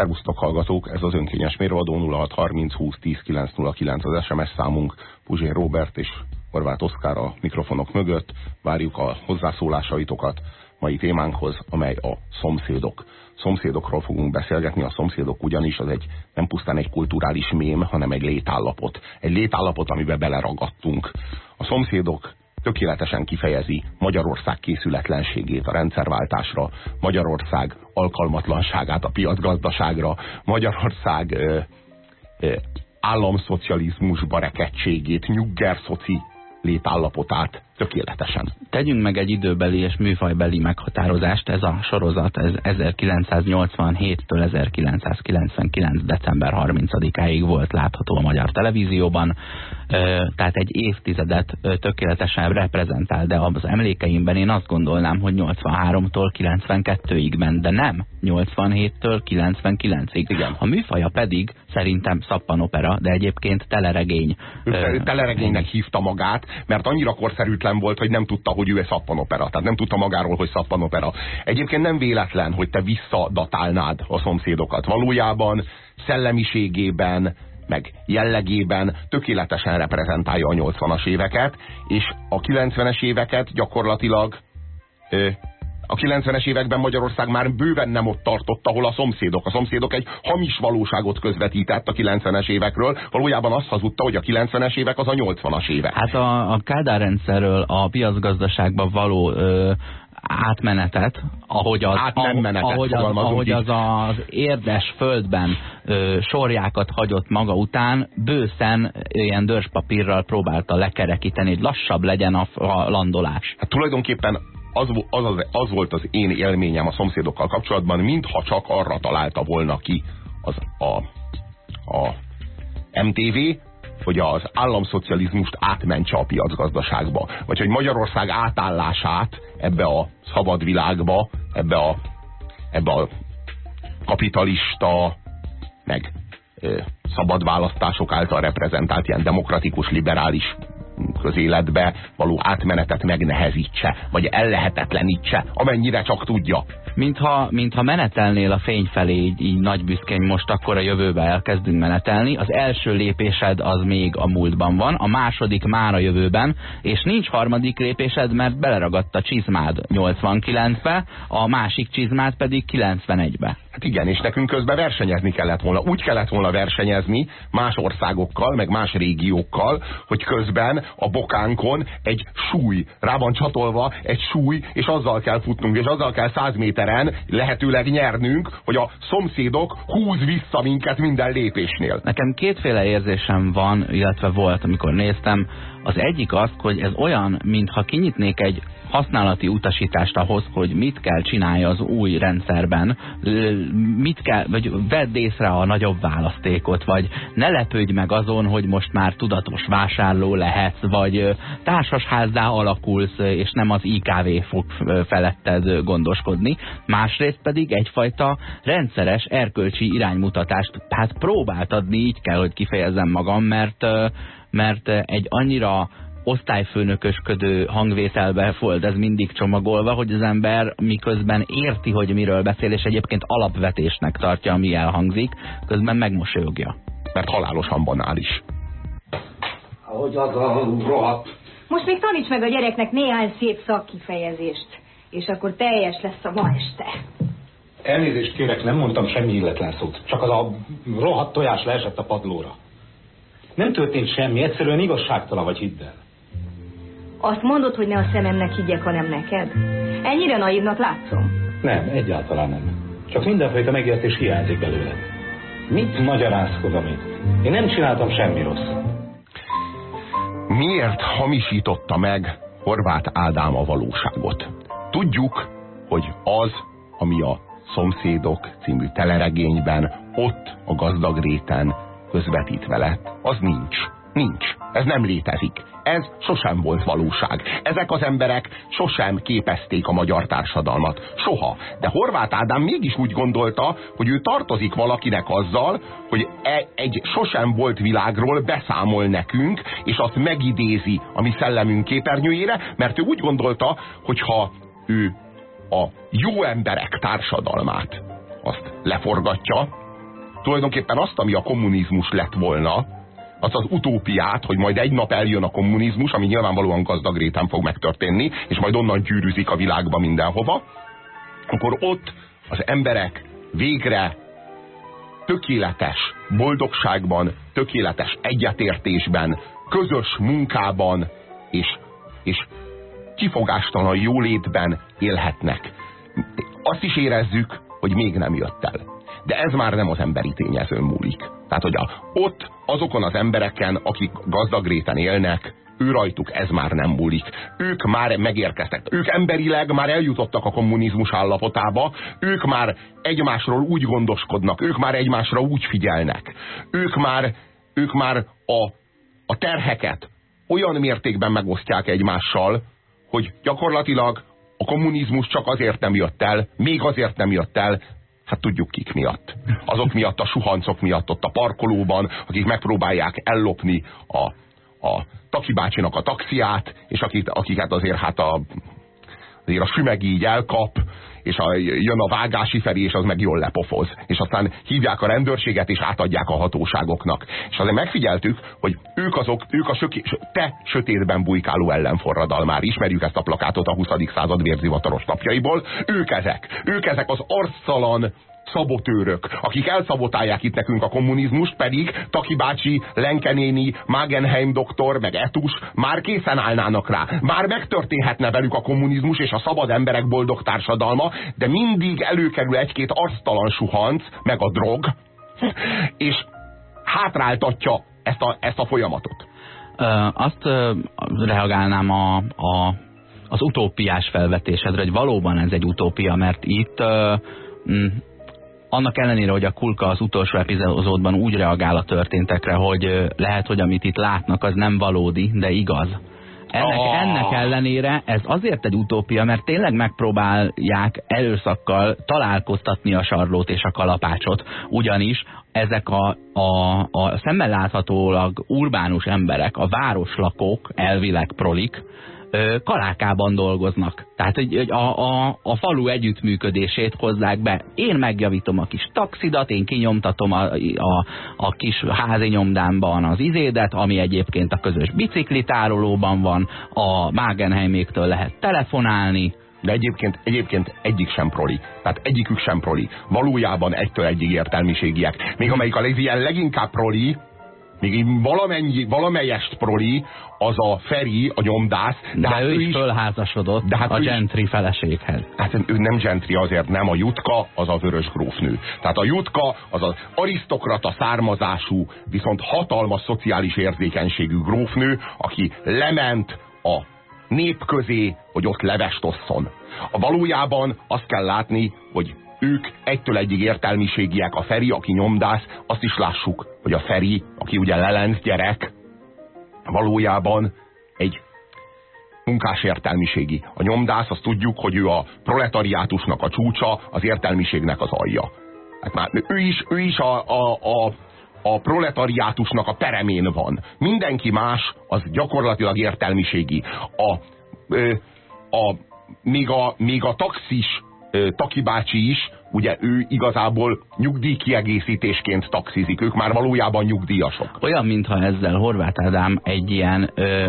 Szervusztok hallgatók, ez az önkényes mérvadó 0630 20 10 909 az SMS számunk, Puzsér Robert és Horváth Oszkár a mikrofonok mögött. Várjuk a hozzászólásaitokat mai témánkhoz, amely a szomszédok. Szomszédokról fogunk beszélgetni, a szomszédok ugyanis az egy nem pusztán egy kulturális mém, hanem egy létállapot. Egy létállapot, amiben beleragadtunk. A szomszédok tökéletesen kifejezi Magyarország készületlenségét a rendszerváltásra, Magyarország alkalmatlanságát a piacgazdaságra, Magyarország ö, ö, államszocializmusba rekedtségét, nyuggerszoci létállapotát tökéletesen. Tegyünk meg egy időbeli és műfajbeli meghatározást. Ez a sorozat ez 1987-től 1999. december 30-áig volt látható a magyar televízióban. Tehát egy évtizedet tökéletesen reprezentál, de az emlékeimben én azt gondolnám, hogy 83-tól 92-ig ment, de nem 87-től 99-ig. Igen. A műfaja pedig szerintem szappanopera, de egyébként teleregény. Teleregénynek hívta magát, mert annyira korszerűtlen véletlen volt, hogy nem tudta, hogy ő egy szappanopera. Tehát nem tudta magáról, hogy szappanopera. Egyébként nem véletlen, hogy te visszadatálnád a szomszédokat. Valójában szellemiségében, meg jellegében tökéletesen reprezentálja a 80-as éveket, és a 90-es éveket gyakorlatilag a 90-es években Magyarország már bőven nem ott tartott, ahol a szomszédok. A szomszédok egy hamis valóságot közvetített a 90-es évekről. Valójában azt hazudta, hogy a 90-es évek az a 80-as évek. Hát a, a Kádár rendszerről a piacgazdaságban való ö, átmenetet, ahogy az, Átmenmenetet, ahogy az, ahogy az, az érdes földben ö, sorjákat hagyott maga után, bőszen ilyen dörspapírral próbálta lekerekíteni, hogy lassabb legyen a, a landolás. Hát tulajdonképpen az, az, az, az volt az én élményem a szomszédokkal kapcsolatban, mintha csak arra találta volna ki az, a, a MTV, hogy az államszocializmust átmentse a piacgazdaságba. Vagy hogy Magyarország átállását ebbe a szabad világba, ebbe a, ebbe a kapitalista, meg ö, szabad választások által reprezentált ilyen demokratikus, liberális közéletbe való átmenetet megnehezítse, vagy ellehetetlenítse, amennyire csak tudja. Mintha, mintha menetelnél a fény felé így, így nagy büszkény most akkor a jövőbe elkezdünk menetelni. Az első lépésed az még a múltban van, a második már a jövőben, és nincs harmadik lépésed, mert beleragadt a csizmád 89-be, a másik csizmád pedig 91-be. Hát igen, és nekünk közben versenyezni kellett volna. Úgy kellett volna versenyezni más országokkal, meg más régiókkal, hogy közben a bokánkon egy súly, rá van csatolva egy súly, és azzal kell futnunk, és azzal kell száz méteren lehetőleg nyernünk, hogy a szomszédok húz vissza minket minden lépésnél. Nekem kétféle érzésem van, illetve volt, amikor néztem. Az egyik az, hogy ez olyan, mintha kinyitnék egy használati utasítást ahhoz, hogy mit kell csinálja az új rendszerben, mit kell, vagy vedd észre a nagyobb választékot, vagy ne lepődj meg azon, hogy most már tudatos vásárló lehetsz, vagy társasházdá alakulsz, és nem az IKV fog feletted gondoskodni. Másrészt pedig egyfajta rendszeres erkölcsi iránymutatást, hát próbált adni, így kell, hogy kifejezzem magam, mert mert egy annyira osztályfőnökösködő hangvételbe volt ez mindig csomagolva, hogy az ember miközben érti, hogy miről beszél, és egyébként alapvetésnek tartja, ami elhangzik, közben megmosolyogja. Mert halálosan banális. Ahogy az a rohadt. Most még taníts meg a gyereknek néhány szép szakkifejezést, és akkor teljes lesz a ma este. Elnézést kérek, nem mondtam semmi illetlen szót. Csak az a rohadt tojás leesett a padlóra. Nem történt semmi, egyszerűen igazságtalan vagy hidd el. Azt mondod, hogy ne a szememnek higgyek, hanem neked? Ennyire naívnak látszom? Nem, egyáltalán nem. Csak mindenfajta megértés hiányzik belőle. Mit magyarázkodom itt? Én nem csináltam semmi rossz. Miért hamisította meg Horváth Ádám a valóságot? Tudjuk, hogy az, ami a Szomszédok című teleregényben ott a gazdag réten közvetítve lett, az nincs. Nincs. Ez nem létezik. Ez sosem volt valóság. Ezek az emberek sosem képezték a magyar társadalmat. Soha. De Horváth Ádám mégis úgy gondolta, hogy ő tartozik valakinek azzal, hogy e egy sosem volt világról beszámol nekünk, és azt megidézi a mi szellemünk képernyőjére, mert ő úgy gondolta, hogy ha ő a jó emberek társadalmát azt leforgatja, tulajdonképpen azt, ami a kommunizmus lett volna, az az utópiát, hogy majd egy nap eljön a kommunizmus, ami nyilvánvalóan gazdag réten fog megtörténni, és majd onnan gyűrűzik a világba mindenhova, akkor ott az emberek végre tökéletes boldogságban, tökéletes egyetértésben, közös munkában és, és kifogástalan jólétben élhetnek. Azt is érezzük, hogy még nem jött el. De ez már nem az emberi tényezőn múlik. Tehát, hogy a, ott azokon az embereken, akik gazdag réten élnek, ő rajtuk ez már nem múlik. Ők már megérkeztek. Ők emberileg már eljutottak a kommunizmus állapotába, ők már egymásról úgy gondoskodnak, ők már egymásra úgy figyelnek. Ők már, ők már a, a terheket olyan mértékben megosztják egymással, hogy gyakorlatilag a kommunizmus csak azért nem jött el, még azért nem jött el, Hát tudjuk kik miatt. Azok miatt, a suhancok miatt ott a parkolóban, akik megpróbálják ellopni a, a Taki bácsinak a taxiát, és akik, akiket azért hát a, azért a sümeg így elkap, és a, jön a vágási felé, és az meg jól lepofoz. És aztán hívják a rendőrséget, és átadják a hatóságoknak. És azért megfigyeltük, hogy ők azok, ők a söké, te sötétben bujkáló ellenforradal már ismerjük ezt a plakátot a 20. század vérzivataros napjaiból. Ők ezek. Ők ezek az arctalan, szabotőrök, akik elszabotálják itt nekünk a kommunizmust, pedig Taki bácsi, Lenkenéni, Magenheim doktor, meg Etus már készen állnának rá. Már megtörténhetne velük a kommunizmus és a szabad emberek boldog társadalma, de mindig előkerül egy-két arctalan suhanc, meg a drog, és hátráltatja ezt a, ezt a folyamatot. Ö, azt ö, reagálnám a, a, az utópiás felvetésedre, hogy valóban ez egy utópia, mert itt ö, annak ellenére, hogy a Kulka az utolsó epizódban úgy reagál a történtekre, hogy lehet, hogy amit itt látnak, az nem valódi, de igaz. Ennek, oh. ennek ellenére ez azért egy utópia, mert tényleg megpróbálják erőszakkal találkoztatni a sarlót és a kalapácsot, ugyanis ezek a, a, a szemmel láthatólag urbánus emberek, a városlakók, elvileg prolik, kalákában dolgoznak. Tehát hogy a, a, a falu együttműködését hozzák be. Én megjavítom a kis taxidat, én kinyomtatom a, a, a kis házi nyomdámban az izédet, ami egyébként a közös biciklitárolóban van, a Magenheiméktől lehet telefonálni, de egyébként, egyébként egyik sem proli. Tehát egyikük sem proli. Valójában egytől egyig értelmiségiek. Még amelyik a ilyen leginkább proli, még valamennyi, valamelyest proli, az a Feri, a nyomdász. De, de hát ő, ő is fölházasodott de hát a Gentry is, feleséghez. Hát ő nem Gentry azért nem, a Jutka az a vörös grófnő. Tehát a Jutka az az arisztokrata származású, viszont hatalmas szociális érzékenységű grófnő, aki lement a nép közé, hogy ott levest osszon. A valójában azt kell látni, hogy ők egytől egyig értelmiségiek. A Feri, aki nyomdász, azt is lássuk, hogy a Feri, aki ugye lelenc gyerek, valójában egy munkás értelmiségi. A nyomdász, azt tudjuk, hogy ő a proletariátusnak a csúcsa, az értelmiségnek az alja. Hát már ő is, ő is a, a, a, a proletariátusnak a peremén van. Mindenki más, az gyakorlatilag értelmiségi. A, a, még, a, még a taxis Taki bácsi is, ugye ő igazából nyugdíjkiegészítésként taxizik, ők már valójában nyugdíjasok. Olyan, mintha ezzel Horváth Ádám egy ilyen ö,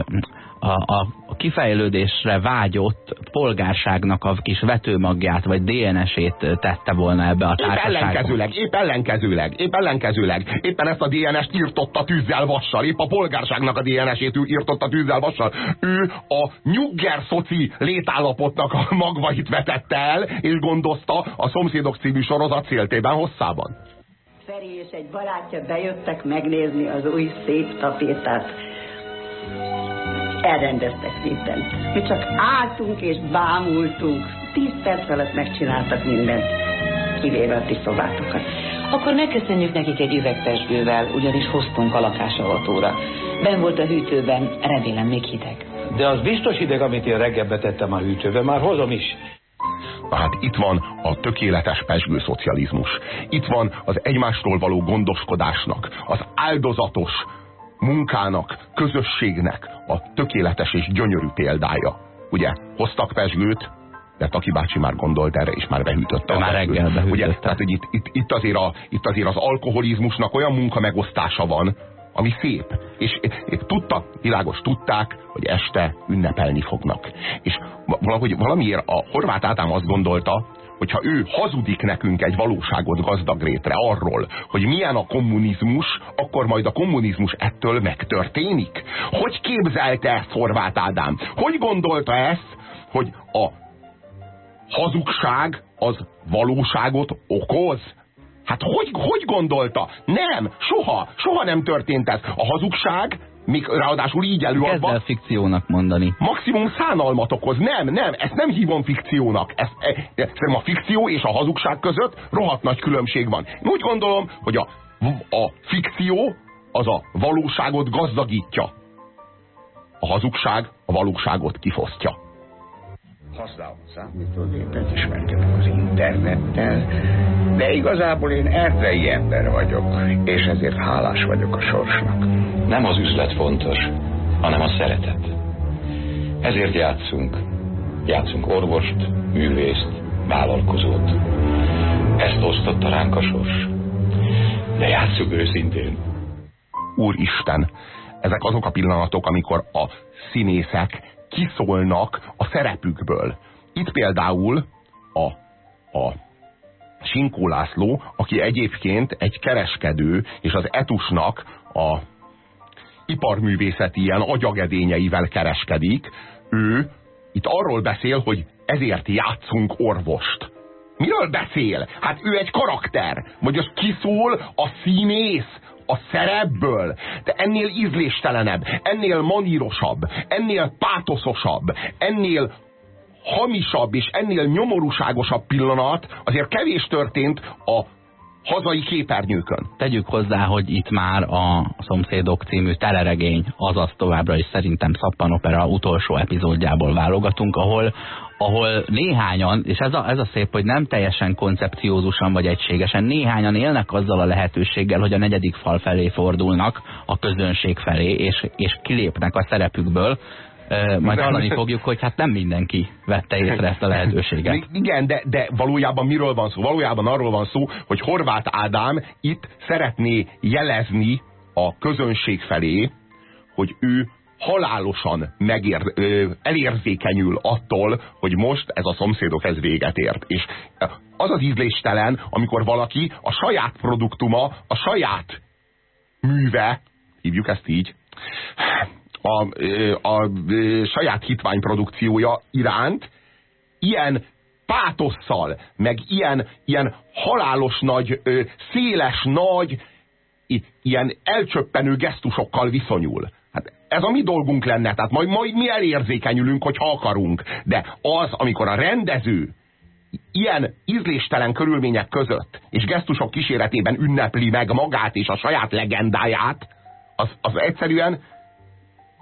a, a, kifejlődésre vágyott polgárságnak a kis vetőmagját, vagy DNS-ét tette volna ebbe a társaságba. Épp ellenkezőleg, épp ellenkezőleg, épp ellenkezőleg. Éppen ezt a DNS-t írtotta tűzzel vassal, épp a polgárságnak a DNS-ét írtotta tűzzel vassal. Ő a nyugger szoci létállapotnak a magvait vetette el, és gondozta a Szomszédok című sorozat széltében hosszában. Feri és egy barátja bejöttek megnézni az új szép tapétát elrendeztek szépen. Mi csak álltunk és bámultunk. Tíz perc alatt megcsináltak mindent, kivéve a ti szobátokat. Akkor megköszönjük nekik egy üvegpesgővel, ugyanis hoztunk a lakásallatóra. Ben volt a hűtőben, remélem még hideg. De az biztos hideg, amit én reggel betettem a hűtőbe, már hozom is. Tehát itt van a tökéletes pesgő szocializmus. Itt van az egymásról való gondoskodásnak, az áldozatos, munkának, közösségnek a tökéletes és gyönyörű példája. Ugye, hoztak pesgőt, de Taki bácsi már gondolt erre, és már behűtötte. Már reggel behűtötte. Ugye, tehát, hogy itt, itt, itt, azért a, itt azért az alkoholizmusnak olyan munka megosztása van, ami szép. És, és tudta, világos, tudták, hogy este ünnepelni fognak. És valahogy valamiért a horvát Ádám azt gondolta, hogyha ő hazudik nekünk egy valóságot gazdagrétre arról, hogy milyen a kommunizmus, akkor majd a kommunizmus ettől megtörténik? Hogy képzelte ezt Horváth Ádám? Hogy gondolta ezt, hogy a hazugság az valóságot okoz? Hát hogy, hogy gondolta? Nem, soha, soha nem történt ez. A hazugság még ráadásul így előadva. Kezd fikciónak mondani. Maximum szánalmat okoz. Nem, nem, ezt nem hívom fikciónak. Ez, e, szerintem a fikció és a hazugság között rohadt nagy különbség van. Én úgy gondolom, hogy a, a fikció az a valóságot gazdagítja. A hazugság a valóságot kifosztja használom a számítógépet, ismerkedek az internettel, de igazából én erdei ember vagyok, és ezért hálás vagyok a sorsnak. Nem az üzlet fontos, hanem a szeretet. Ezért játszunk. Játszunk orvost, művészt, vállalkozót. Ezt osztotta ránk a sors. De játsszuk őszintén. Úristen, ezek azok a pillanatok, amikor a színészek kiszólnak a szerepükből. Itt például a, a Sinkó László, aki egyébként egy kereskedő, és az etusnak a iparművészeti ilyen agyagedényeivel kereskedik, ő itt arról beszél, hogy ezért játszunk orvost. Miről beszél? Hát ő egy karakter. Vagy az kiszól a színész a szerepből, de ennél ízléstelenebb, ennél manírosabb, ennél pátoszosabb, ennél hamisabb és ennél nyomorúságosabb pillanat azért kevés történt a hazai képernyőkön. Tegyük hozzá, hogy itt már a Szomszédok című teleregény, azaz továbbra is szerintem Szappanopera utolsó epizódjából válogatunk, ahol ahol néhányan, és ez a, ez a szép, hogy nem teljesen koncepciózusan vagy egységesen, néhányan élnek azzal a lehetőséggel, hogy a negyedik fal felé fordulnak, a közönség felé, és, és kilépnek a szerepükből, majd hallani fogjuk, hogy hát nem mindenki vette észre ezt a lehetőséget. Igen, de, de valójában miről van szó? Valójában arról van szó, hogy Horváth Ádám itt szeretné jelezni a közönség felé, hogy ő halálosan megér, ö, elérzékenyül attól, hogy most ez a szomszédok ez véget ért. És az az ízléstelen, amikor valaki a saját produktuma, a saját műve, hívjuk ezt így, a, a, a saját hitványprodukciója iránt ilyen pátosszal, meg ilyen, ilyen halálos nagy, széles nagy, ilyen elcsöppenő gesztusokkal viszonyul. Hát ez a mi dolgunk lenne, tehát majd, majd mi elérzékenyülünk, hogyha akarunk. De az, amikor a rendező ilyen ízléstelen körülmények között és gesztusok kíséretében ünnepli meg magát és a saját legendáját, az, az egyszerűen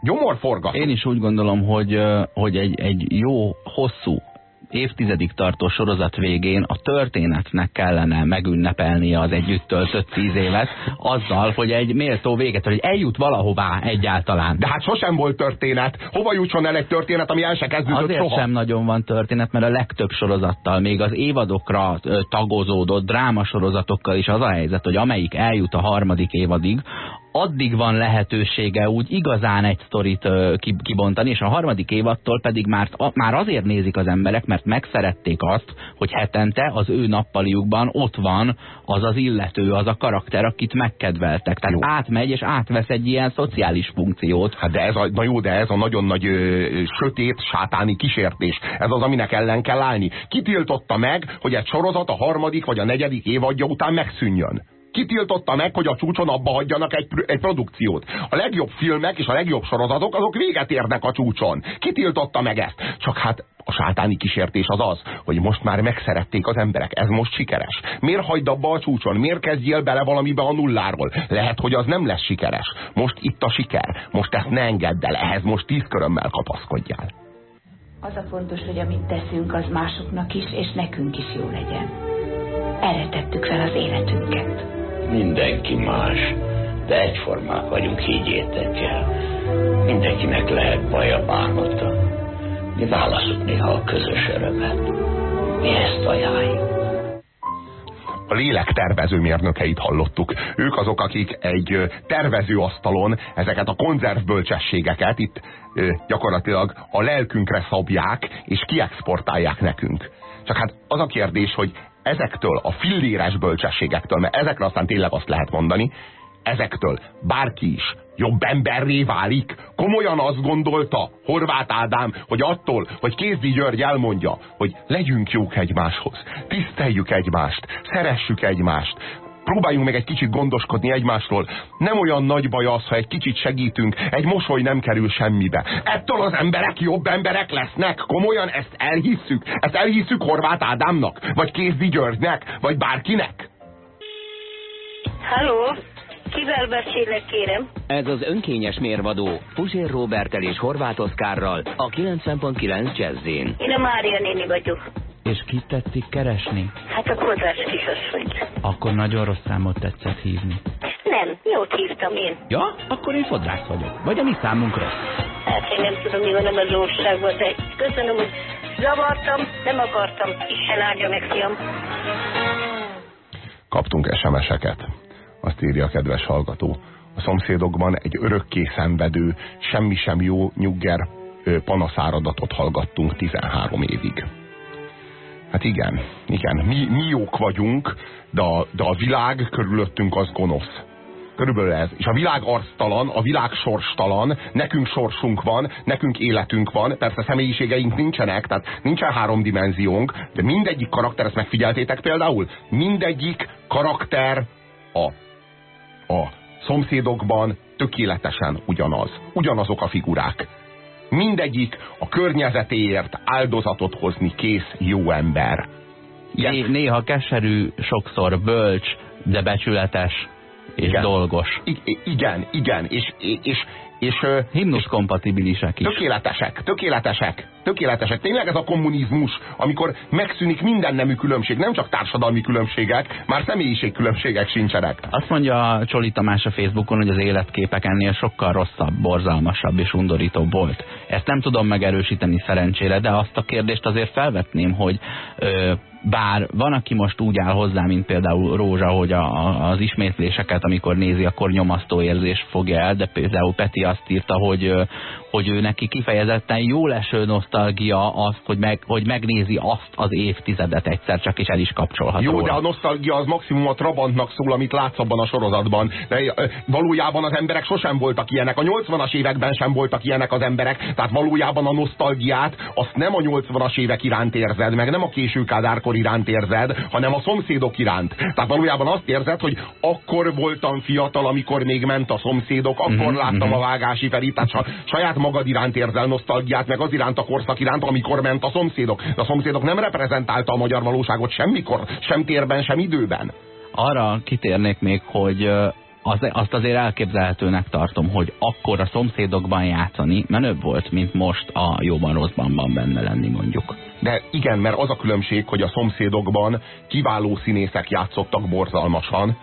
gyomorforgató. Én is úgy gondolom, hogy, hogy egy, egy jó, hosszú évtizedig tartó sorozat végén a történetnek kellene megünnepelnie az együtt töltött tíz évet, azzal, hogy egy méltó véget, hogy eljut valahová egyáltalán. De hát sosem volt történet. Hova jutson el egy történet, ami el se kezdődött Azért soha? sem nagyon van történet, mert a legtöbb sorozattal, még az évadokra tagozódott drámasorozatokkal is az a helyzet, hogy amelyik eljut a harmadik évadig, addig van lehetősége úgy igazán egy sztorit kibontani, és a harmadik évattól pedig már, már azért nézik az emberek, mert megszerették azt, hogy hetente az ő nappaliukban ott van az az illető, az a karakter, akit megkedveltek. Tehát jó. átmegy és átvesz egy ilyen szociális funkciót. Hát de ez a, na jó, de ez a nagyon nagy ö, sötét, sátáni kísértés. Ez az, aminek ellen kell állni. Kitiltotta meg, hogy egy sorozat a harmadik vagy a negyedik évadja után megszűnjön. Kitiltotta meg, hogy a csúcson abba hagyjanak egy, egy produkciót. A legjobb filmek és a legjobb sorozatok azok véget érnek a csúcson. Kitiltotta meg ezt. Csak hát a sátáni kísértés az az, hogy most már megszerették az emberek. Ez most sikeres. Miért hagyd abba a csúcson? Miért kezdjél bele valamibe a nulláról? Lehet, hogy az nem lesz sikeres. Most itt a siker. Most ezt ne engedd el. Ehhez most tíz körömmel kapaszkodjál. Az a fontos, hogy amit teszünk, az másoknak is, és nekünk is jó legyen. Erre tettük fel az életünket. Mindenki más, de egyformák vagyunk, higgyétek el. Mindenkinek lehet baja, bánata. Mi válaszuk néha a közös örömet. Mi ezt ajánljuk. a lélek tervezőmérnökeit hallottuk. Ők azok, akik egy tervezőasztalon ezeket a konzervbölcsességeket itt gyakorlatilag a lelkünkre szabják, és kiexportálják nekünk. Csak hát az a kérdés, hogy ezektől a filléres bölcsességektől, mert ezekre aztán tényleg azt lehet mondani, ezektől bárki is jobb emberré válik. Komolyan azt gondolta Horváth Ádám, hogy attól, hogy Kézdi György elmondja, hogy legyünk jók egymáshoz, tiszteljük egymást, szeressük egymást, próbáljunk meg egy kicsit gondoskodni egymásról. Nem olyan nagy baj az, ha egy kicsit segítünk, egy mosoly nem kerül semmibe. Ettől az emberek jobb emberek lesznek. Komolyan ezt elhisszük. Ezt elhisszük Horváth Ádámnak, vagy Kézdi Györgynek, vagy bárkinek. Halló, kivel beszélek, kérem? Ez az önkényes mérvadó Puzsér Robertel és Horváth Oszkárral a 90.9 Jazzin. Én a Mária néni vagyok. És kit tetszik keresni? Hát a kozás kisasszonyt. Akkor nagyon rossz számot tetszett hívni. Nem, jót hívtam én. Ja? Akkor én fodrász vagyok. Vagy a mi számunk rossz. Hát én nem tudom, mi van a valóságban, de köszönöm, hogy zavartam, nem akartam. Isten áldja meg, fiam. Kaptunk SMS-eket. Azt írja a kedves hallgató. A szomszédokban egy örökké szenvedő, semmi sem jó nyugger panaszáradatot hallgattunk 13 évig. Hát igen, igen, mi, mi jók vagyunk, de a, de a világ körülöttünk az gonosz. Körülbelül ez. És a világ arctalan, a világ sorstalan, nekünk sorsunk van, nekünk életünk van, persze személyiségeink nincsenek, tehát nincsen három dimenziónk, de mindegyik karakter, ezt megfigyeltétek például, mindegyik karakter a, a szomszédokban tökéletesen ugyanaz. Ugyanazok a figurák. Mindegyik a környezetéért áldozatot hozni kész jó ember. Né néha keserű, sokszor bölcs, de becsületes és igen. dolgos. I igen, igen, és, és, és himnusz kompatibilisek is. Tökéletesek, tökéletesek, tökéletesek. Tényleg ez a kommunizmus, amikor megszűnik minden nemű különbség, nem csak társadalmi különbségek, már személyiség különbségek sincsenek. Azt mondja Csoli Tamás a Facebookon, hogy az életképek ennél sokkal rosszabb, borzalmasabb és undorítóbb volt. Ezt nem tudom megerősíteni szerencsére, de azt a kérdést azért felvetném, hogy ö, bár van, aki most úgy áll hozzá, mint például Rózsa, hogy a, a, az ismétléseket, amikor nézi, akkor nyomasztó érzés fogja el, de például Peti azt írta, hogy, hogy ő neki kifejezetten jó leső nosztalgia azt, hogy, meg, hogy megnézi azt az évtizedet egyszer csak, és el is kapcsolhat Jó, róla. de a nosztalgia az maximum a Trabantnak szól, amit látsz abban a sorozatban. De valójában az emberek sosem voltak ilyenek. A 80-as években sem voltak ilyenek az emberek. Tehát valójában a nosztalgiát azt nem a 80-as évek iránt érzed, meg nem a késő kádárkor iránt érzed, hanem a szomszédok iránt. Tehát valójában azt érzed, hogy akkor voltam fiatal, amikor még ment a szomszédok, akkor mm -hmm. láttam a vágási tehát saját magad iránt érzel nosztalgiát, meg az iránt a korszak iránt, amikor ment a szomszédok. De a szomszédok nem reprezentálta a magyar valóságot semmikor, sem térben, sem időben. Arra kitérnék még, hogy az, azt azért elképzelhetőnek tartom, hogy akkor a szomszédokban játszani menőbb volt, mint most a jóban rosszban benne lenni mondjuk. De igen, mert az a különbség, hogy a szomszédokban kiváló színészek játszottak borzalmasan,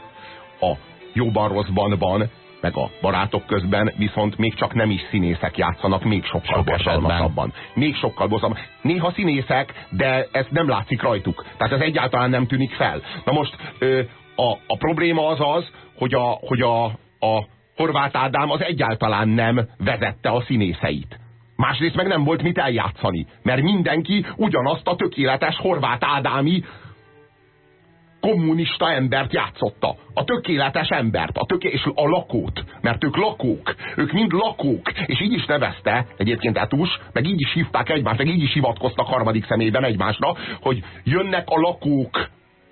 a jóban rosszbanban meg a barátok közben viszont még csak nem is színészek játszanak, még sokkal borzalmasabban. Még sokkal borzalmasabban. Néha színészek, de ez nem látszik rajtuk. Tehát ez egyáltalán nem tűnik fel. Na most ö, a, a probléma az az, hogy a, hogy a, a Horváth Ádám az egyáltalán nem vezette a színészeit. Másrészt meg nem volt mit eljátszani, mert mindenki ugyanazt a tökéletes Horváth Ádámi kommunista embert játszotta. A tökéletes embert, a töké és a lakót. Mert ők lakók. Ők mind lakók. És így is nevezte egyébként Etus, meg így is hívták egymást, meg így is hivatkoztak harmadik személyben egymásra, hogy jönnek a lakók.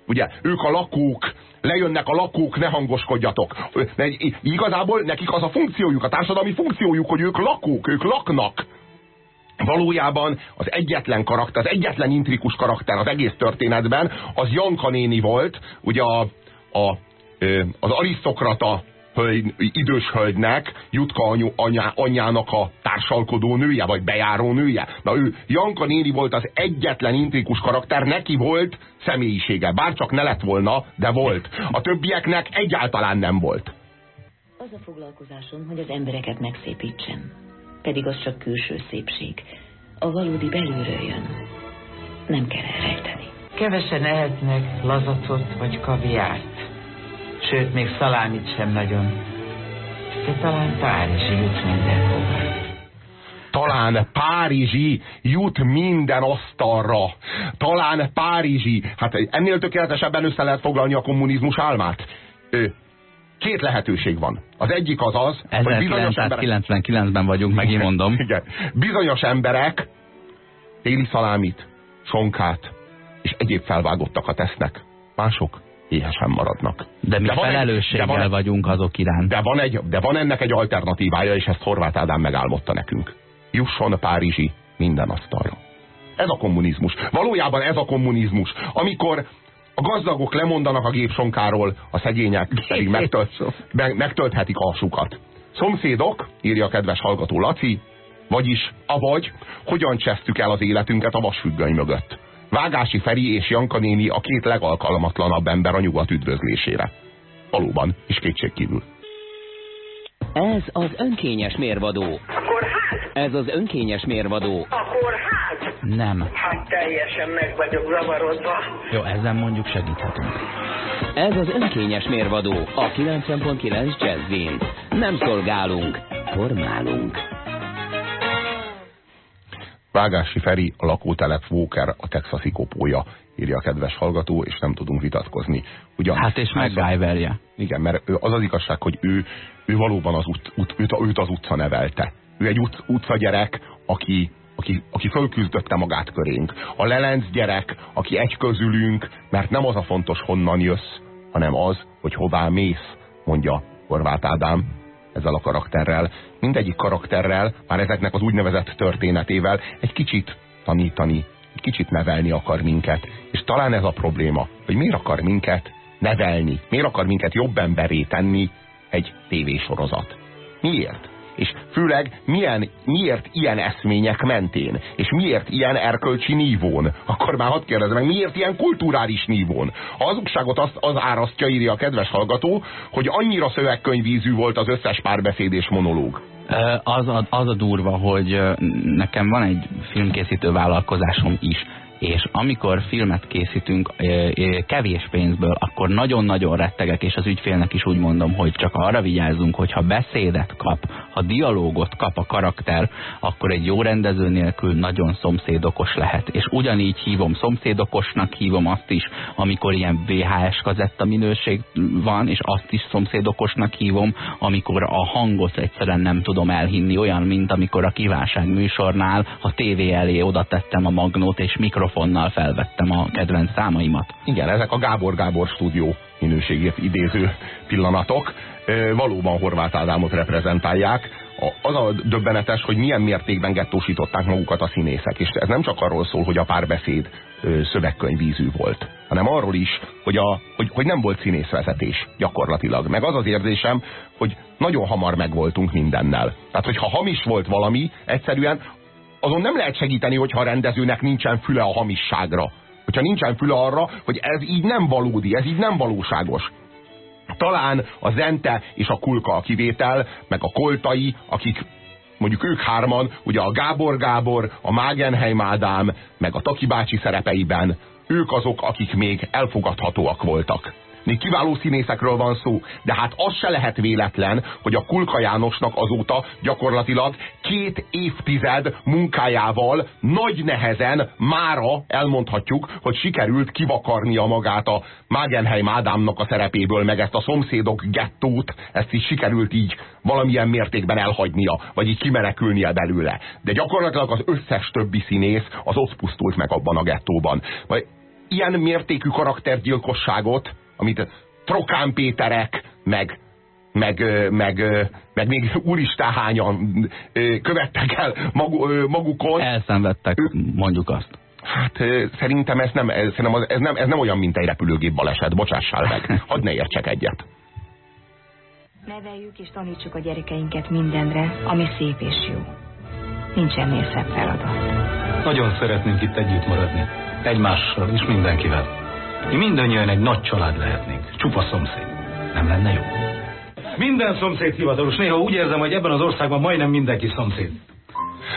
Ugye, ők a lakók, lejönnek a lakók, ne hangoskodjatok. Igazából nekik az a funkciójuk, a társadalmi funkciójuk, hogy ők lakók, ők laknak. Valójában az egyetlen karakter, az egyetlen intrikus karakter az egész történetben az Janka néni volt, ugye a, a, az arisztokrata hölgy, idős hölgynek, Jutka anyu, anyá, anyjának a társalkodó nője, vagy bejáró nője. Na ő, Janka néni volt az egyetlen intrikus karakter, neki volt személyisége. Bárcsak ne lett volna, de volt. A többieknek egyáltalán nem volt. Az a foglalkozásom, hogy az embereket megszépítsem. Pedig az csak külső szépség. A valódi belülről jön. Nem kell elrejteni. Kevesen ehetnek lazacot vagy kaviárt. Sőt, még szalámit sem nagyon. De talán Párizsi jut mindenhova. Talán Párizsi jut minden asztalra. Talán Párizsi. Hát ennél tökéletesebben össze lehet foglalni a kommunizmus álmát. Ö, két lehetőség van. Az egyik az az, hogy bizonyos emberek... 99-ben vagyunk, megint mondom. Igen. Bizonyos emberek téli szalámit, sonkát és egyéb felvágottakat esznek. Mások éhesen maradnak. De mi de felelősséggel egy, de van, vagyunk azok iránt. De van, egy, de van ennek egy alternatívája, és ezt Horváth Ádám megálmodta nekünk. Jusson Párizsi minden asztalra. Ez a kommunizmus. Valójában ez a kommunizmus. Amikor a gazdagok lemondanak a gépsonkáról, a szegények pedig megtölt, megtölthetik alsukat. Szomszédok, írja a kedves hallgató Laci, vagyis, avagy, hogyan csesztük el az életünket a vasfüggöny mögött. Vágási Feri és Janka néni a két legalkalmatlanabb ember a nyugat üdvözlésére. Valóban, és kétségkívül. Ez az önkényes mérvadó. Akkor hát? Ez az önkényes mérvadó. Akkor hát? Nem. Hát teljesen meg vagyok zavarodva. Jó, ezzel mondjuk segíthetünk. Ez az önkényes mérvadó a 90.9 Jazzin. Nem szolgálunk, formálunk. Vágási Feri, a lakótelep Walker, a texasi kopója, írja a kedves hallgató, és nem tudunk vitatkozni. Ugyan, hát és MacGyverje. Igen, mert az az igazság, hogy ő, ő valóban az, ut, ut, őt, őt az utca nevelte. Ő egy ut, utca gyerek, aki, aki, aki fölküzdötte magát körénk. A lelenc gyerek, aki egy közülünk, mert nem az a fontos, honnan jössz, hanem az, hogy hová mész, mondja Horváth Ádám ezzel a karakterrel. Mindegyik karakterrel, már ezeknek az úgynevezett történetével egy kicsit tanítani, egy kicsit nevelni akar minket. És talán ez a probléma, hogy miért akar minket nevelni, miért akar minket jobb emberé tenni egy tévésorozat. Miért? és főleg milyen, miért ilyen eszmények mentén, és miért ilyen erkölcsi nívón, akkor már hadd kérdezem meg, miért ilyen kulturális nívón? A hazugságot az, az árasztja, írja a kedves hallgató, hogy annyira szövegkönyvízű volt az összes párbeszéd és monológ. Az a, az a durva, hogy nekem van egy filmkészítő vállalkozásom is, és amikor filmet készítünk kevés pénzből, akkor nagyon-nagyon rettegek, és az ügyfélnek is úgy mondom, hogy csak arra vigyázzunk, hogy ha beszédet kap, ha dialógot kap a karakter, akkor egy jó rendező nélkül nagyon szomszédokos lehet. És ugyanígy hívom szomszédokosnak, hívom azt is, amikor ilyen VHS kazetta minőség van, és azt is szomszédokosnak hívom, amikor a hangot egyszerűen nem tudom elhinni, olyan, mint amikor a kívánság műsornál a tévé elé oda tettem a magnót, és mikrofon mikrofonnal felvettem a kedvenc számaimat. Igen, ezek a Gábor Gábor stúdió minőségét idéző pillanatok valóban Horváth Ádámot reprezentálják. Az a döbbenetes, hogy milyen mértékben gettósították magukat a színészek. És ez nem csak arról szól, hogy a párbeszéd szövegkönyvízű volt, hanem arról is, hogy, a, hogy, hogy nem volt színészvezetés gyakorlatilag. Meg az az érzésem, hogy nagyon hamar megvoltunk mindennel. Tehát, hogyha hamis volt valami, egyszerűen azon nem lehet segíteni, hogyha a rendezőnek nincsen füle a hamisságra. Hogyha nincsen füle arra, hogy ez így nem valódi, ez így nem valóságos. Talán a Zente és a Kulka a kivétel, meg a Koltai, akik mondjuk ők hárman, ugye a Gábor Gábor, a Mágenheim Ádám, meg a Taki bácsi szerepeiben, ők azok, akik még elfogadhatóak voltak még kiváló színészekről van szó, de hát az se lehet véletlen, hogy a Kulka Jánosnak azóta gyakorlatilag két évtized munkájával nagy nehezen mára elmondhatjuk, hogy sikerült kivakarnia magát a Magenheim Ádámnak a szerepéből, meg ezt a szomszédok gettót, ezt is sikerült így valamilyen mértékben elhagynia, vagy így kimenekülnie belőle. De gyakorlatilag az összes többi színész az ott pusztult meg abban a gettóban. Vagy ilyen mértékű karaktergyilkosságot amit Trokán Péterek, meg, meg, meg, meg még úristen hányan követtek el magukon. Elszenvedtek, mondjuk azt. Hát szerintem ez nem, ez, szerintem ez, nem, ez nem olyan, mint egy repülőgép baleset, bocsássál meg. Hadd ne értsek egyet. Neveljük és tanítsuk a gyerekeinket mindenre, ami szép és jó. Nincs ennél szebb feladat. Nagyon szeretnénk itt együtt maradni. Egymással és mindenkivel. Mi mindannyian egy nagy család lehetnénk. Csupa szomszéd. Nem lenne jó? Minden szomszéd hivatalos. Néha úgy érzem, hogy ebben az országban majdnem mindenki szomszéd.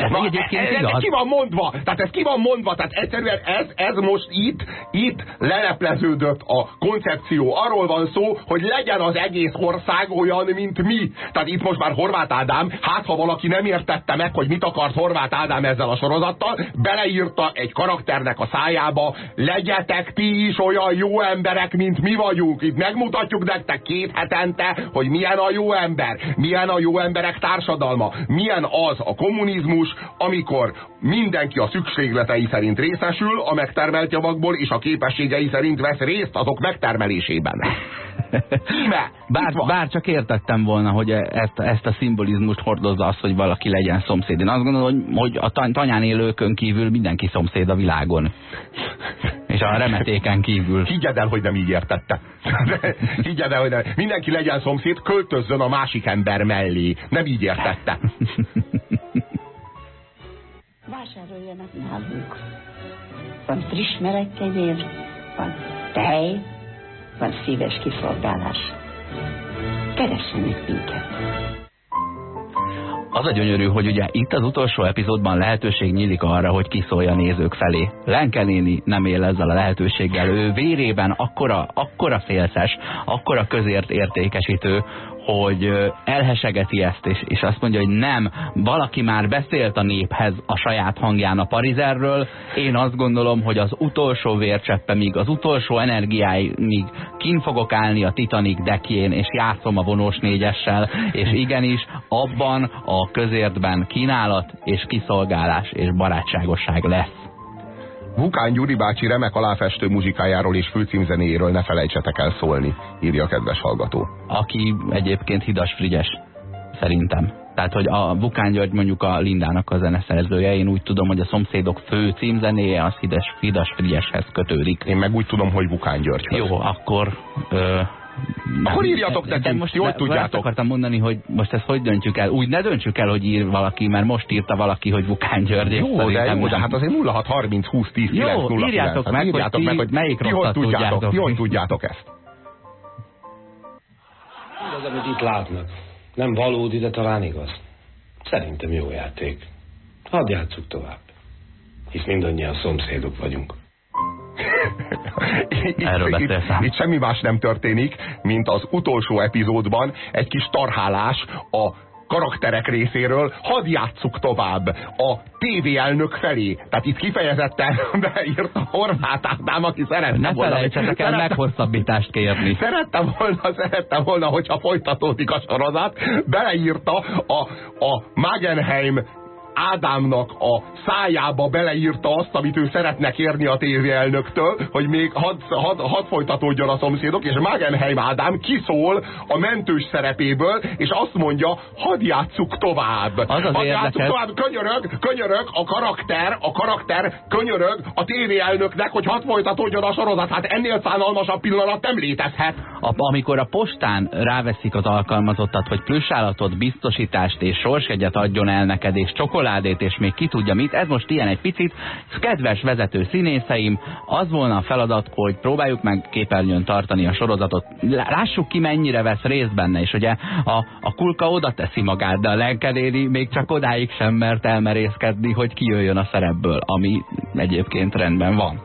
Ez Na, egyébként ez, ez igaz. ki van mondva, tehát ez ki van mondva, tehát egyszerűen ez, ez most itt, itt lelepleződött a koncepció. Arról van szó, hogy legyen az egész ország olyan, mint mi. Tehát itt most már Horváth Ádám, hát ha valaki nem értette meg, hogy mit akart Horváth Ádám ezzel a sorozattal, beleírta egy karakternek a szájába, legyetek ti is olyan jó emberek, mint mi vagyunk. Itt megmutatjuk nektek két hetente, hogy milyen a jó ember, milyen a jó emberek társadalma, milyen az a kommunizmus, amikor mindenki a szükségletei szerint részesül a megtermelt javakból, és a képességei szerint vesz részt azok megtermelésében. Íme, Bár, bár csak értettem volna, hogy ezt, ezt a szimbolizmust hordozza az, hogy valaki legyen szomszéd. Én azt gondolom, hogy, hogy a tany tanyán élőkön kívül mindenki szomszéd a világon. És a remetéken kívül. Higgyed el, hogy nem így értette. Higgyed el, hogy nem. Mindenki legyen szomszéd, költözzön a másik ember mellé. Nem így értette. Vásároljanak nálunk. Van friss melegkenyér, van tej, van szíves kiszolgálás. Keressenek minket. Az a gyönyörű, hogy ugye itt az utolsó epizódban lehetőség nyílik arra, hogy kiszólja a nézők felé. Lenke néni nem él ezzel a lehetőséggel. Ő vérében akkora, akkora félszes, akkora közért értékesítő, hogy elhesegeti ezt, és, és azt mondja, hogy nem, valaki már beszélt a néphez a saját hangján a Parizerről, én azt gondolom, hogy az utolsó vércseppemig, az utolsó energiáig kin fogok állni a Titanic dekjén, és játszom a vonós négyessel, és igenis, abban a közértben kínálat és kiszolgálás és barátságosság lesz. Vukán Gyuri bácsi remek aláfestő muzsikájáról és főcímzenéjéről ne felejtsetek el szólni, írja a kedves hallgató. Aki egyébként Hidas Frigyes, szerintem. Tehát, hogy a Vukán György mondjuk a Lindának a zeneszerzője, én úgy tudom, hogy a szomszédok fő címzenéje az Hidas, Hidas Frigyeshez kötődik. Én meg úgy tudom, hogy Vukán György. Jó, akkor... Ö, akkor írjatok nekünk, de most jól de, tudjátok. Azt akartam mondani, hogy most ezt hogy döntjük el? Úgy ne döntsük el, hogy ír valaki, mert most írta valaki, hogy Vukán György. Jó, de, jó, de hát azért 0630 20 10 9 Jó, 0 írjátok hát meg, írjátok hogy, meg, ti hogy melyik ti hogy tudjátok, tudjátok. ti hogy tudjátok ezt. Az, amit itt látnak, nem valódi, de talán igaz. Szerintem jó játék. Hadd játsszuk tovább. Hisz mindannyian szomszédok vagyunk. Erről itt, beszéltem. itt semmi más nem történik, mint az utolsó epizódban egy kis tarhálás a karakterek részéről, hadd játsszuk tovább a TV elnök felé. Tehát itt kifejezetten beírta Horváth Ádám, aki szerette Ne volna. felejtsetek el szerette- meghosszabbítást kérni. Szerettem volna, szerettem volna, hogyha folytatódik a sorozat, beleírta a, a Magenheim Ádámnak a szájába beleírta azt, amit ő szeretne kérni a tévéelnöktől, hogy még hadd had, had folytatódjon a szomszédok, és Magenheim Ádám kiszól a mentős szerepéből, és azt mondja, hadd játsszuk tovább. Az az hadd játsszuk tovább, könyörög, könyörög a karakter, a karakter könyörög a tévéelnöknek, hogy hadd folytatódjon a sorozat. Hát ennél szánalmasabb pillanat nem létezhet. A, amikor a postán ráveszik az alkalmazottat, hogy plussállatot, biztosítást és sorsjegyet adjon el neked, és csokoládét, és még ki tudja mit, ez most ilyen egy picit. Kedves vezető színészeim, az volna a feladat, hogy próbáljuk meg képernyőn tartani a sorozatot. Lássuk ki, mennyire vesz részt benne, és ugye a, a kulka oda teszi magát, de a lenkedéri még csak odáig sem mert elmerészkedni, hogy kijöjjön a szerepből, ami egyébként rendben van.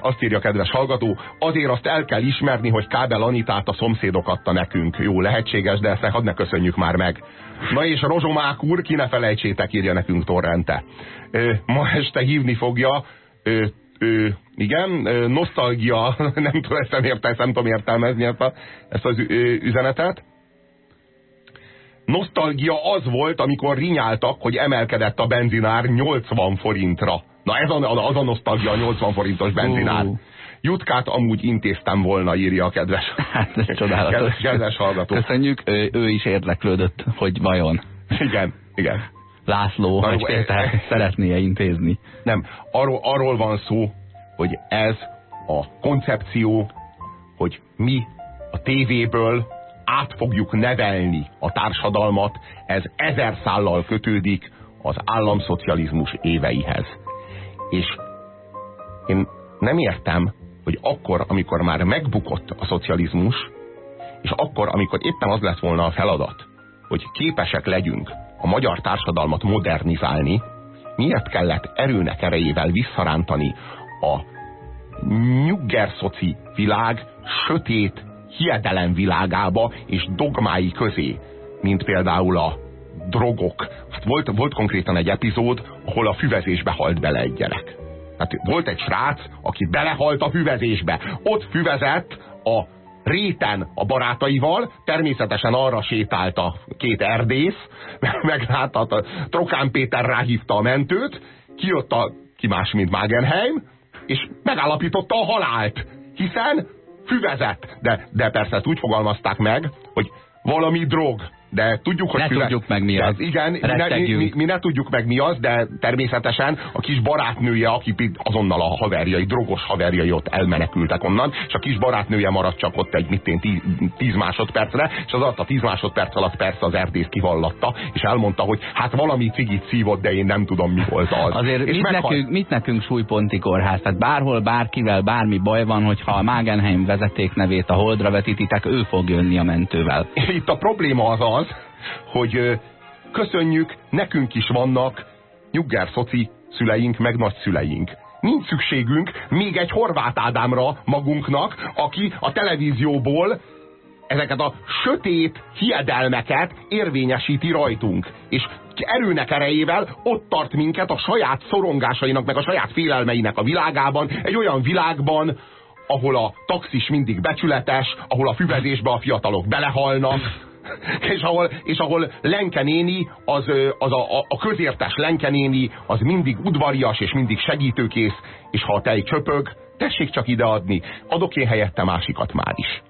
Azt írja kedves hallgató, azért azt el kell ismerni, hogy Kábel Anitát a szomszédok adta nekünk. Jó, lehetséges, de ezt hadd ne köszönjük már meg. Na és Rozsomák úr, ki ne felejtsétek, írja nekünk Torrente. Ma este hívni fogja, ö, igen, nosztalgia, nem tudom, ezt nem, értem, ezt nem tudom értelmezni ezt, a, ezt az üzenetet. Nosztalgia az volt, amikor rinyáltak, hogy emelkedett a benzinár 80 forintra. Na ez a, az a nosztalgia, a 80 forintos benzinár. Ú. Jutkát amúgy intéztem volna, írja a kedves, Hát ez csodálatos. kedves, kedves hallgató. Köszönjük, ő, ő is érdeklődött, hogy vajon Igen, igen. László, Na hogy jó, Péter e- szeretné-e intézni. Nem, arról, arról van szó, hogy ez a koncepció, hogy mi a tévéből át fogjuk nevelni a társadalmat, ez ezer szállal kötődik az államszocializmus éveihez. És én nem értem, hogy akkor, amikor már megbukott a szocializmus, és akkor, amikor éppen az lett volna a feladat, hogy képesek legyünk a magyar társadalmat modernizálni, miért kellett erőnek erejével visszarántani a nyuggerszoci világ sötét hiedelem világába és dogmái közé, mint például a drogok. Hát volt, volt konkrétan egy epizód, ahol a füvezésbe halt bele egy gyerek. Tehát volt egy srác, aki belehalt a füvezésbe. Ott füvezett a réten a barátaival, természetesen arra sétált a két erdész, meglátta, a Trokán Péter ráhívta a mentőt, kijött a, ki más, mint Magenheim, és megállapította a halált, hiszen füvezett. De, de persze ezt úgy fogalmazták meg, hogy valami drog de tudjuk, hogy... Ne füle... tudjuk meg mi az. Igen, mi ne, mi, mi, mi ne tudjuk meg mi az, de természetesen a kis barátnője, aki azonnal a haverjai, drogos haverjai ott elmenekültek onnan, és a kis barátnője maradt csak ott egy mitén tíz, tíz másodpercre, és az alatt a tíz másodperc alatt persze az erdész kivallatta, és elmondta, hogy hát valami cigit szívott, de én nem tudom, mi volt az. Azért és mit, meghal... nekünk, mit nekünk súlyponti kórház? Tehát bárhol, bárkivel, bármi baj van, hogyha a Magenheim vezeték nevét a holdra vetítitek, ő fog jönni a mentővel. Itt a probléma az az, hogy köszönjük, nekünk is vannak nyugger szoci szüleink, meg nagyszüleink. Nincs szükségünk még egy Horváth Ádámra magunknak, aki a televízióból ezeket a sötét hiedelmeket érvényesíti rajtunk. És erőnek erejével ott tart minket a saját szorongásainak, meg a saját félelmeinek a világában, egy olyan világban, ahol a taxis mindig becsületes, ahol a füvezésbe a fiatalok belehalnak, és ahol, és ahol Lenke néni, az, az a, a, a közértes Lenke néni, az mindig udvarias és mindig segítőkész, és ha a tej csöpög, tessék csak ideadni, adok én helyette másikat már is.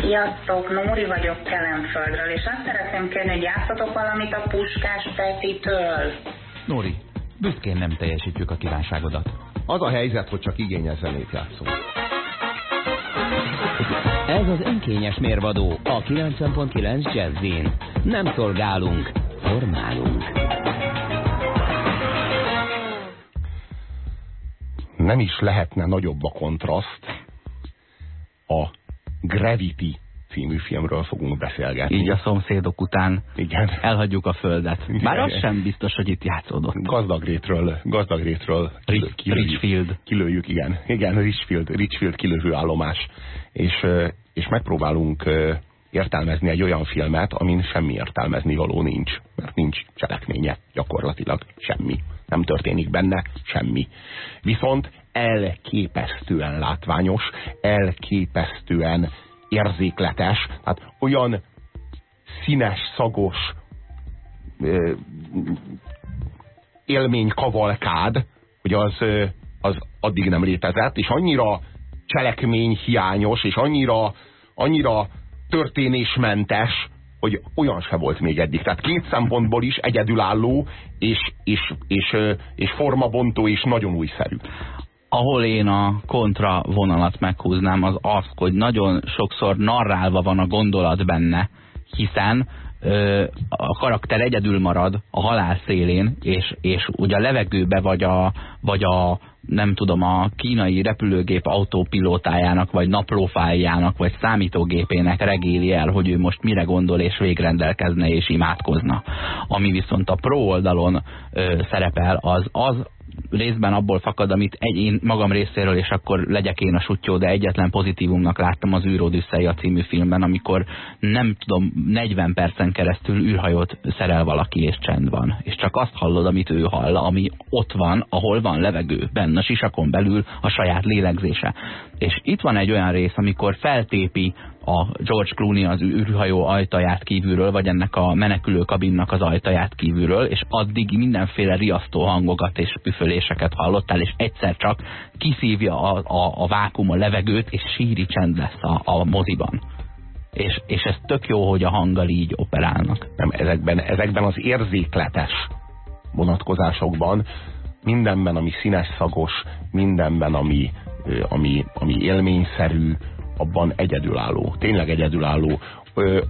Sziasztok, Nóri vagyok Kelemföldről, és azt szeretném kérni, hogy játszatok valamit a Puskás Petitől. Nóri, büszkén nem teljesítjük a kívánságodat. Az a helyzet, hogy csak igényezzenét játszunk. Ez az önkényes mérvadó a 90.9 Jazzin. Nem szolgálunk, formálunk. Nem is lehetne nagyobb a kontraszt. A Gravity című filmről fogunk beszélgetni. Így a szomszédok után Igen. elhagyjuk a földet. Igen. Bár az sem biztos, hogy itt játszódott. Gazdagrétről, gazdagrétről kilő, kilőjük, Richfield. Kilőjük, igen. Igen, Richfield, Richfield kilövő állomás. És, és megpróbálunk értelmezni egy olyan filmet, amin semmi értelmezni való nincs. Mert nincs cselekménye, gyakorlatilag semmi. Nem történik benne semmi. Viszont elképesztően látványos, elképesztően érzékletes, tehát olyan színes, szagos élmény kavalkád, hogy az, az addig nem létezett, és annyira cselekmény hiányos, és annyira, annyira történésmentes, hogy olyan se volt még eddig. Tehát két szempontból is egyedülálló, és, és, és, és formabontó, és nagyon újszerű ahol én a kontra vonalat meghúznám, az az, hogy nagyon sokszor narrálva van a gondolat benne, hiszen ö, a karakter egyedül marad a halál szélén, és, és ugye a levegőbe vagy a, vagy a nem tudom, a kínai repülőgép autópilótájának, vagy naplófájának, vagy számítógépének regéli el, hogy ő most mire gondol, és végrendelkezne, és imádkozna. Ami viszont a pro oldalon ö, szerepel, az az, részben abból fakad, amit egy én magam részéről, és akkor legyek én a sutyó, de egyetlen pozitívumnak láttam az űrodüsszeja című filmben, amikor nem tudom, 40 percen keresztül űrhajót szerel valaki, és csend van. És csak azt hallod, amit ő hall, ami ott van, ahol van levegő, benne a sisakon belül a saját lélegzése. És itt van egy olyan rész, amikor feltépi a George Clooney az űrhajó ajtaját kívülről, vagy ennek a menekülő kabinnak az ajtaját kívülről, és addig mindenféle riasztó hangokat és püföléseket hallottál, és egyszer csak kiszívja a, a, a vákum, a levegőt, és síri csend lesz a, a moziban. És, és ez tök jó, hogy a hanggal így operálnak. Nem, ezekben, ezekben az érzékletes vonatkozásokban, mindenben, ami színes szagos, mindenben, ami, ami, ami élményszerű, abban egyedülálló, tényleg egyedülálló. Ö,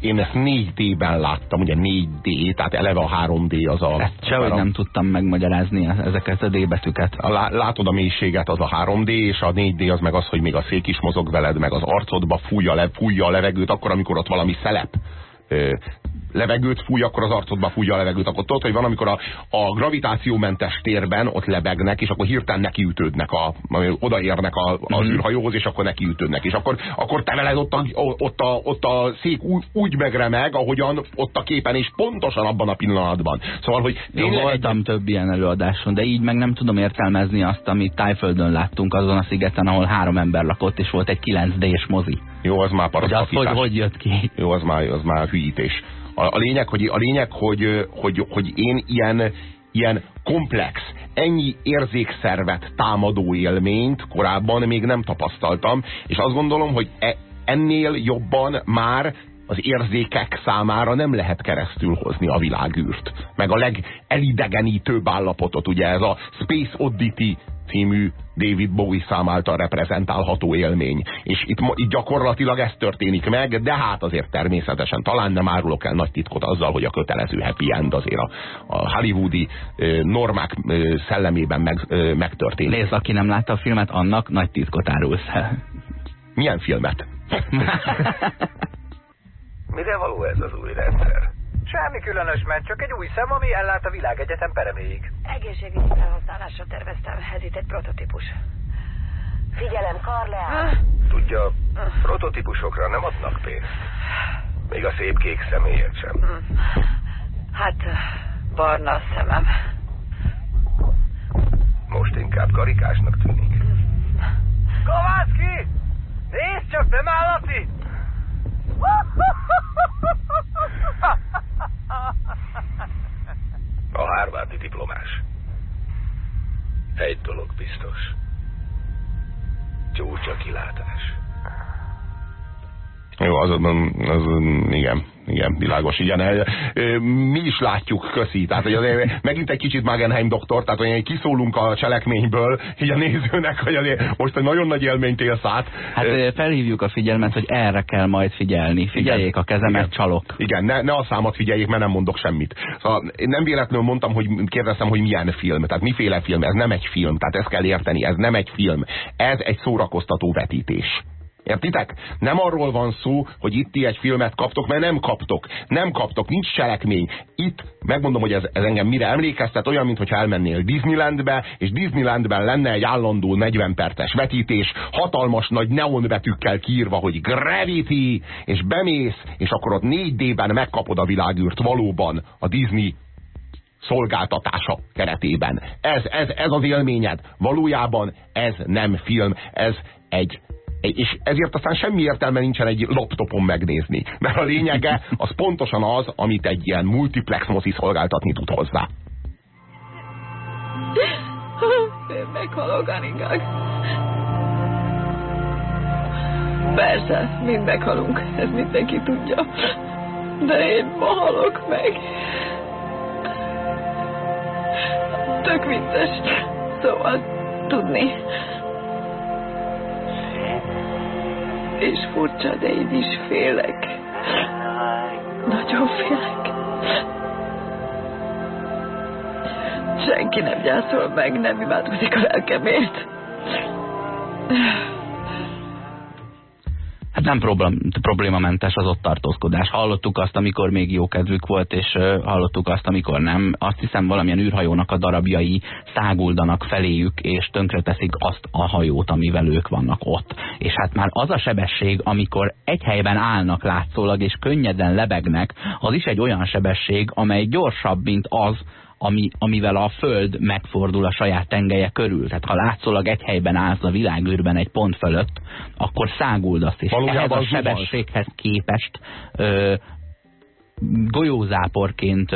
én ezt 4D-ben láttam, ugye 4D, tehát eleve a 3D az a... Ezt sehogy nem tudtam megmagyarázni ezeket a D-betűket. Látod a mélységet, az a 3D, és a 4D az meg az, hogy még a szék is mozog veled, meg az arcodba fújja, le, fújja a levegőt, akkor, amikor ott valami szelep levegőt fúj, akkor az arcodba fújja a levegőt. Akkor tudod, hogy van, amikor a, a gravitációmentes térben ott lebegnek, és akkor hirtelen nekiütődnek, a, odaérnek a, az mm. űrhajóhoz, és akkor nekiütődnek. És akkor, akkor te veled ott a, ott a, ott a szék úgy, úgy megremeg, ahogyan ott a képen, és pontosan abban a pillanatban. Szóval, hogy Jó, voltam egy... több ilyen előadáson, de így meg nem tudom értelmezni azt, amit Tájföldön láttunk azon a szigeten, ahol három ember lakott, és volt egy 9D-s mozi. Jó, az már parasztafítás. Hogy, az, hogy, hogy jött ki? Jó, az már, az már hülyítés. A, a lényeg, hogy, a lényeg hogy, hogy, hogy én ilyen, ilyen komplex, ennyi érzékszervet támadó élményt korábban még nem tapasztaltam, és azt gondolom, hogy e, ennél jobban már az érzékek számára nem lehet keresztül hozni a világűrt. Meg a legelidegenítőbb állapotot, ugye ez a Space Oddity című David Bowie szám által reprezentálható élmény. És itt, itt gyakorlatilag ez történik meg, de hát azért természetesen talán nem árulok el nagy titkot azzal, hogy a kötelező happy end azért a, a hollywoodi normák szellemében meg, megtörténik. Nézd, aki nem látta a filmet, annak nagy titkot árulsz el. Milyen filmet? Mire való ez az új rendszer? Semmi különös, mert csak egy új szem, ami ellát a világegyetem pereméig. Egészségügyi felhasználásra terveztem, ez itt egy prototípus. Figyelem, Karleán! Tudja, prototípusokra nem adnak pénzt. Még a szép kék személyet sem. Hm. Hát, barna a szemem. Most inkább karikásnak tűnik. Kovácski! Nézd csak, nem állati! A Harvardi diplomás. Egy dolog biztos. Csúcs a kilátás. Jó, az, az, az igen, igen, világos. Igen, mi is látjuk, köszi. Tehát, hogy azért megint egy kicsit Magenheim doktor, tehát hogy kiszólunk a cselekményből, így a nézőnek, hogy azért most egy nagyon nagy élményt élsz át. Hát felhívjuk a figyelmet, hogy erre kell majd figyelni. Figyeljék igen, a kezemet, igen. csalok. Igen, ne, ne a számat figyeljék, mert nem mondok semmit. Szóval én nem véletlenül mondtam, hogy kérdeztem, hogy milyen film. Tehát miféle film, ez nem egy film. Tehát ezt kell érteni, ez nem egy film. Ez egy szórakoztató vetítés. Értitek? Nem arról van szó, hogy itt ti egy filmet kaptok, mert nem kaptok. Nem kaptok, nincs cselekmény. Itt megmondom, hogy ez, ez engem mire emlékeztet, olyan, mintha elmennél Disneylandbe, és Disneylandben lenne egy állandó 40 perces vetítés, hatalmas nagy neonbetűkkel kiírva, hogy Gravity, és bemész, és akkor ott 4D-ben megkapod a világűrt valóban a Disney szolgáltatása keretében. Ez, ez, ez az élményed. Valójában ez nem film, ez egy és ezért aztán semmi értelme nincsen egy laptopon megnézni. Mert a lényege az pontosan az, amit egy ilyen multiplex mozi szolgáltatni tud hozzá. Meghalok, Aningag. Persze, mind meghalunk, ez mindenki tudja. De én ma halok meg. Tök vicces. Szóval tudni, és furcsa, de én is félek. Nagyon félek. Senki nem gyászol meg, nem imádkozik a lelkemért. Nem problémamentes az ott tartózkodás. Hallottuk azt, amikor még jó kedvük volt, és hallottuk azt, amikor nem. Azt hiszem valamilyen űrhajónak a darabjai száguldanak feléjük, és tönkreteszik azt a hajót, amivel ők vannak ott. És hát már az a sebesség, amikor egy helyben állnak látszólag, és könnyeden lebegnek, az is egy olyan sebesség, amely gyorsabb, mint az, ami, amivel a Föld megfordul a saját tengelye körül. Tehát ha látszólag egy helyben állsz a világűrben egy pont fölött, akkor száguldasz, és ehhez a sebességhez képest ö, golyózáporként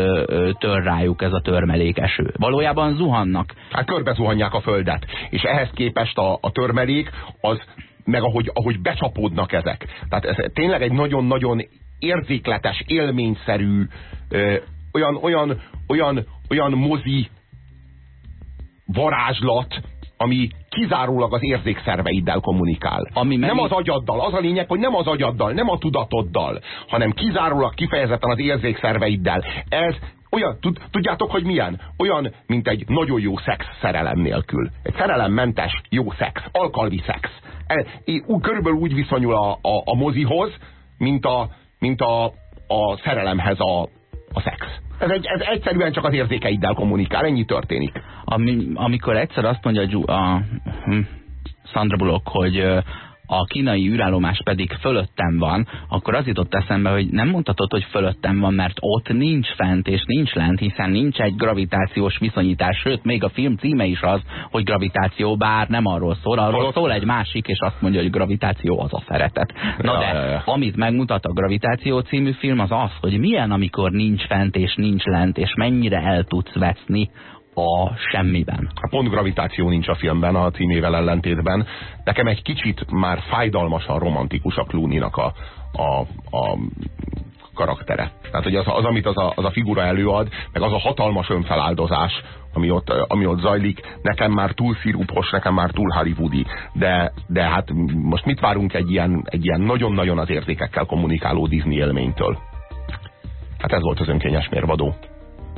tör rájuk ez a törmelék eső. Valójában zuhannak. Hát körbe zuhanják a földet, és ehhez képest a, a törmelék az meg ahogy, ahogy becsapódnak ezek. Tehát ez tényleg egy nagyon-nagyon érzékletes, élményszerű, ö, olyan, olyan, olyan, olyan mozi varázslat, ami kizárólag az érzékszerveiddel kommunikál. Ami nem az agyaddal. Az a lényeg, hogy nem az agyaddal, nem a tudatoddal, hanem kizárólag kifejezetten az érzékszerveiddel. Ez olyan, tud, tudjátok, hogy milyen? Olyan, mint egy nagyon jó szex szerelem nélkül. Egy szerelemmentes jó szex, alkalmi szex. E, körülbelül úgy viszonyul a, a, a mozihoz, mint a, mint a, a szerelemhez a, a szex. Ez, egy, ez egyszerűen csak az érzékeiddel kommunikál, ennyi történik. Ami, amikor egyszer azt mondja a, a hm, Sandra Bullock, hogy a kínai űrállomás pedig fölöttem van, akkor az jutott eszembe, hogy nem mondhatod, hogy fölöttem van, mert ott nincs fent és nincs lent, hiszen nincs egy gravitációs viszonyítás, sőt, még a film címe is az, hogy gravitáció, bár nem arról szól, arról szól egy másik, és azt mondja, hogy gravitáció az a szeretet. Na de, ja, ja. amit megmutat a Gravitáció című film, az az, hogy milyen, amikor nincs fent és nincs lent, és mennyire el tudsz veszni a semmiben. A pont gravitáció nincs a filmben, a címével ellentétben. Nekem egy kicsit már fájdalmasan romantikus a Clooney-nak a, a, a karaktere. Tehát, hogy az, az amit az a, az a figura előad, meg az a hatalmas önfeláldozás, ami ott, ami ott zajlik, nekem már túl szirupos, nekem már túl hollywoodi. De, de hát most mit várunk egy ilyen, egy ilyen nagyon-nagyon az érzékekkel kommunikáló Disney élménytől? Hát ez volt az önkényes mérvadó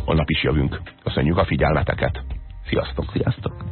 holnap is jövünk. Köszönjük a figyelmeteket. Sziasztok! Sziasztok!